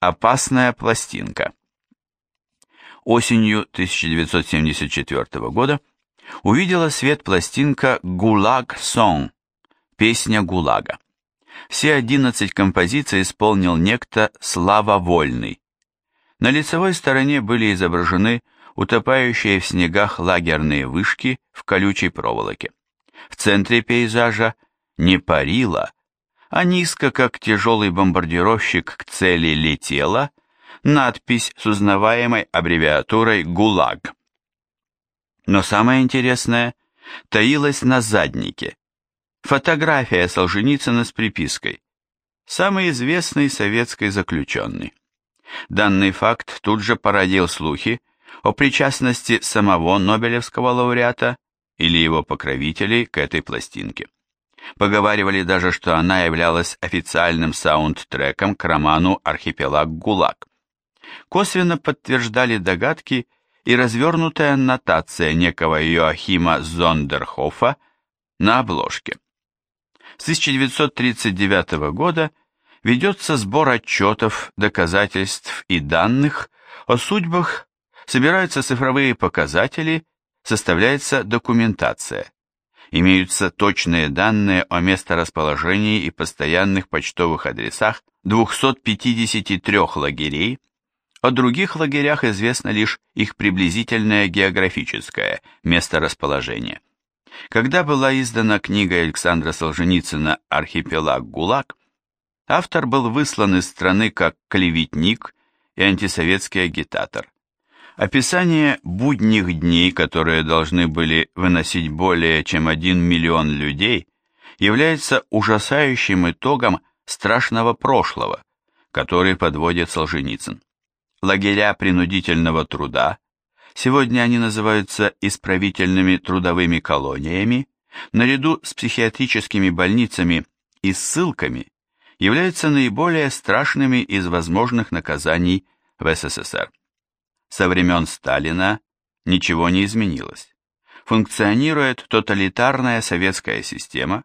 Опасная пластинка. Осенью 1974 года увидела свет пластинка «Гулаг Сон» – «Песня ГУЛАГа». Все 11 композиций исполнил некто Слава Вольный. На лицевой стороне были изображены утопающие в снегах лагерные вышки в колючей проволоке. В центре пейзажа не парила, а низко, как тяжелый бомбардировщик к цели летела, надпись с узнаваемой аббревиатурой «ГУЛАГ». Но самое интересное таилось на заднике. Фотография Солженицына с припиской «Самый известный советский заключенный». Данный факт тут же породил слухи о причастности самого Нобелевского лауреата или его покровителей к этой пластинке. Поговаривали даже, что она являлась официальным саундтреком к роману «Архипелаг ГУЛАГ». Косвенно подтверждали догадки и развернутая аннотация некого Йоахима Зондерхофа на обложке. С 1939 года ведется сбор отчетов, доказательств и данных о судьбах, собираются цифровые показатели, составляется документация имеются точные данные о месторасположении и постоянных почтовых адресах 253 лагерей, о других лагерях известно лишь их приблизительное географическое месторасположение. Когда была издана книга Александра Солженицына «Архипелаг ГУЛАГ», автор был выслан из страны как клеветник и антисоветский агитатор. Описание будних дней, которые должны были выносить более чем один миллион людей, является ужасающим итогом страшного прошлого, который подводит Солженицын. Лагеря принудительного труда, сегодня они называются исправительными трудовыми колониями, наряду с психиатрическими больницами и ссылками, являются наиболее страшными из возможных наказаний в СССР. Со времен Сталина ничего не изменилось. Функционирует тоталитарная советская система,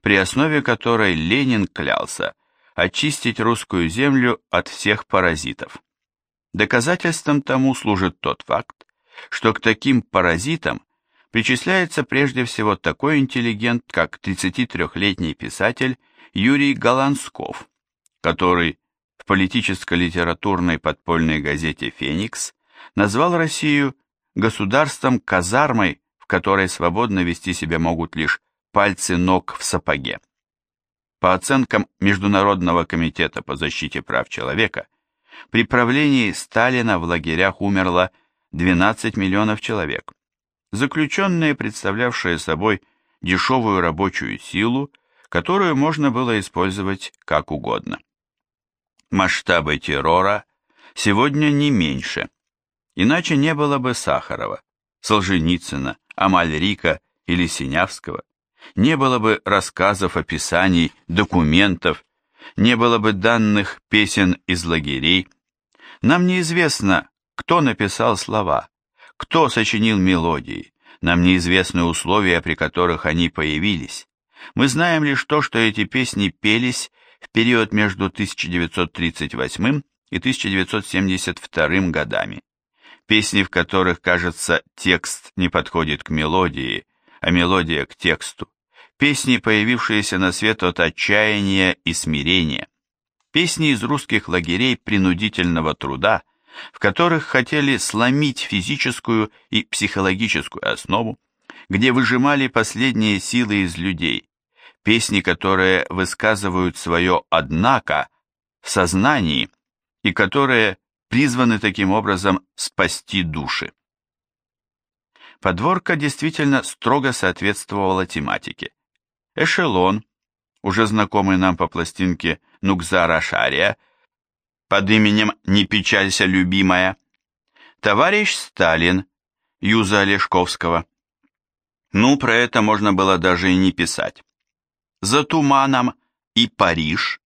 при основе которой Ленин клялся очистить русскую землю от всех паразитов. Доказательством тому служит тот факт, что к таким паразитам причисляется прежде всего такой интеллигент, как 33-летний писатель Юрий Голландсков, который в политическо-литературной подпольной газете «Феникс» назвал Россию государством-казармой, в которой свободно вести себя могут лишь пальцы ног в сапоге. По оценкам Международного комитета по защите прав человека, при правлении Сталина в лагерях умерло 12 миллионов человек. Заключенные, представлявшие собой дешевую рабочую силу, которую можно было использовать как угодно. Масштабы террора сегодня не меньше. Иначе не было бы Сахарова, Солженицына, Амальрика или Синявского. Не было бы рассказов, описаний, документов, не было бы данных песен из лагерей. Нам неизвестно, кто написал слова, кто сочинил мелодии, нам неизвестны условия, при которых они появились. Мы знаем лишь то, что эти песни пелись в период между 1938 и 1972 годами. Песни, в которых, кажется, текст не подходит к мелодии, а мелодия к тексту. Песни, появившиеся на свет от отчаяния и смирения. Песни из русских лагерей принудительного труда, в которых хотели сломить физическую и психологическую основу, где выжимали последние силы из людей, песни, которые высказывают свое «однако» в сознании и которые призваны таким образом спасти души. Подворка действительно строго соответствовала тематике. Эшелон, уже знакомый нам по пластинке Нукзара Шария, под именем «Не печалься, любимая», товарищ Сталин, Юза Олешковского. Ну, про это можно было даже и не писать за туманом и Париж,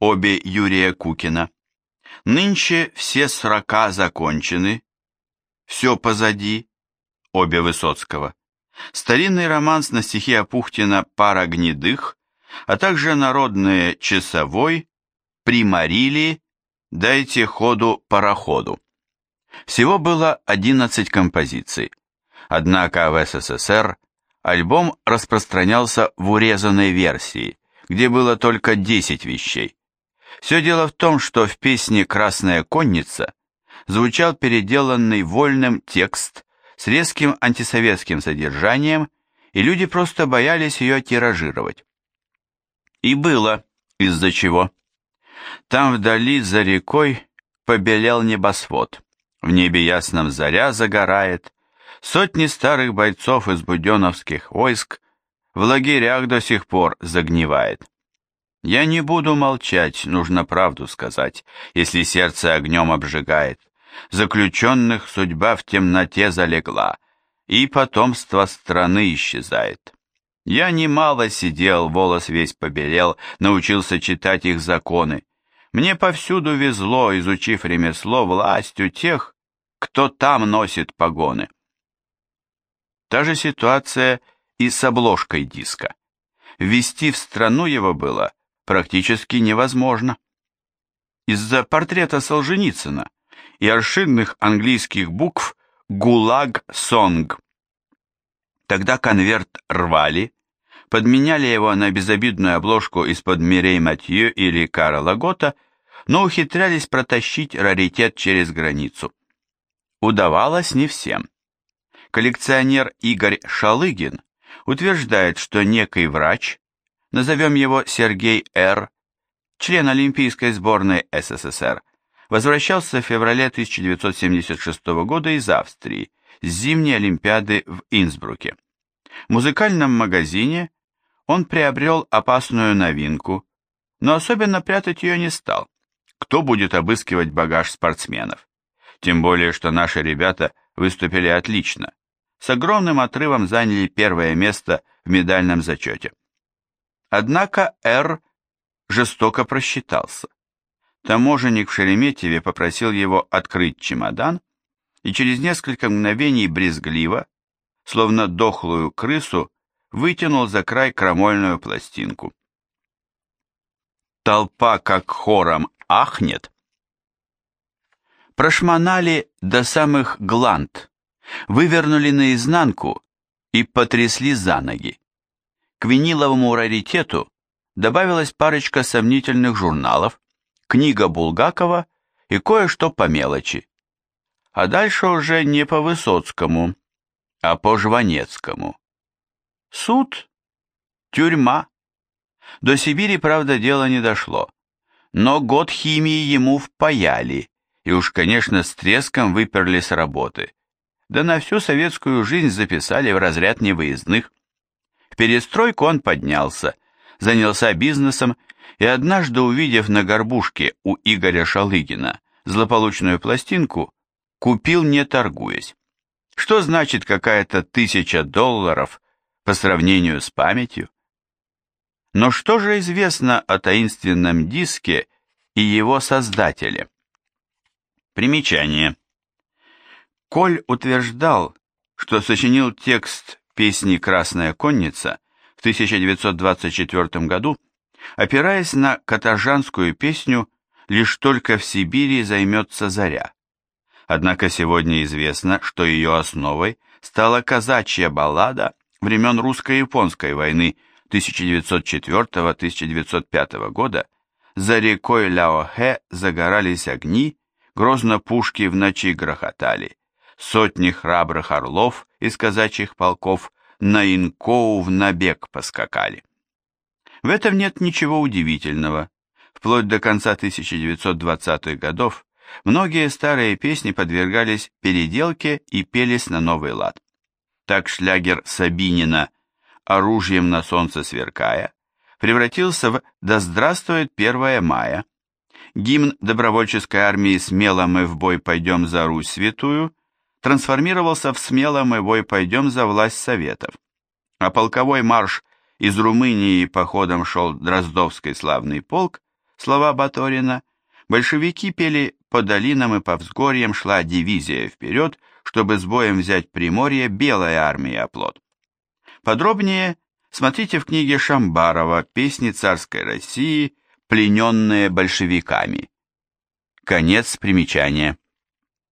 обе Юрия Кукина. Нынче все срока закончены, все позади, обе Высоцкого. Старинный романс на стихи Апухтина «Пара гнедых», а также народные «Часовой», «Примарили», «Дайте ходу пароходу». Всего было 11 композиций, однако в СССР альбом распространялся в урезанной версии, где было только 10 вещей. Все дело в том, что в песне «Красная конница» звучал переделанный вольным текст с резким антисоветским содержанием, и люди просто боялись ее тиражировать. И было из-за чего. Там вдали за рекой побелел небосвод. В небе ясном заря загорает, сотни старых бойцов из буденовских войск в лагерях до сих пор загнивает. Я не буду молчать, нужно правду сказать, если сердце огнем обжигает. Заключенных судьба в темноте залегла, и потомство страны исчезает. Я немало сидел, волос весь побелел, научился читать их законы. Мне повсюду везло, изучив ремесло, властью тех, кто там носит погоны. Та же ситуация и с обложкой диска. Ввести в страну его было практически невозможно. Из-за портрета Солженицына и аршинных английских букв «ГУЛАГ Сонг». Тогда конверт рвали, подменяли его на безобидную обложку из-под Мирей Матье или Карла Гота, но ухитрялись протащить раритет через границу. Удавалось не всем. Коллекционер Игорь Шалыгин утверждает, что некий врач, назовем его Сергей Р., член Олимпийской сборной СССР, возвращался в феврале 1976 года из Австрии с зимней Олимпиады в Инсбруке. В музыкальном магазине он приобрел опасную новинку, но особенно прятать ее не стал. Кто будет обыскивать багаж спортсменов? Тем более, что наши ребята выступили отлично. С огромным отрывом заняли первое место в медальном зачете. Однако Р жестоко просчитался. Таможенник в Шереметьеве попросил его открыть чемодан, и через несколько мгновений брезгливо, словно дохлую крысу, вытянул за край крамольную пластинку. Толпа как хором ахнет. Прошмонали до самых гланд, вывернули наизнанку и потрясли за ноги. К виниловому раритету добавилась парочка сомнительных журналов, книга Булгакова и кое-что по мелочи. А дальше уже не по Высоцкому, а по Жванецкому. Суд, тюрьма. До Сибири, правда, дело не дошло, но год химии ему впаяли, и уж, конечно, с треском выперли с работы. Да на всю советскую жизнь записали в разряд невыездных. В перестройку он поднялся, занялся бизнесом и однажды, увидев на горбушке у Игоря Шалыгина злополучную пластинку, купил не торгуясь. Что значит какая-то тысяча долларов по сравнению с памятью? Но что же известно о таинственном диске и его создателе? Примечание. Коль утверждал, что сочинил текст песни «Красная конница» в 1924 году, опираясь на катажанскую песню «Лишь только в Сибири займется заря». Однако сегодня известно, что ее основой стала казачья баллада времен русско-японской войны 1904-1905 года «За рекой Ляохэ загорались огни, грозно пушки в ночи грохотали, сотни храбрых орлов из казачьих полков на Инкоу в набег поскакали». В этом нет ничего удивительного. Вплоть до конца 1920-х годов многие старые песни подвергались переделке и пелись на новый лад. Так шлягер Сабинина «Оружием на солнце сверкая» превратился в «Да здравствует 1 мая». Гимн добровольческой армии «Смело мы в бой пойдем за Русь святую» трансформировался в «Смело мы бой пойдем за власть Советов». А полковой марш из Румынии походом шел Дроздовский славный полк, слова Баторина, большевики пели «По долинам и по взгорьям шла дивизия вперед, чтобы с боем взять Приморье белая армия оплот». Подробнее смотрите в книге Шамбарова «Песни царской России, плененные большевиками». Конец примечания.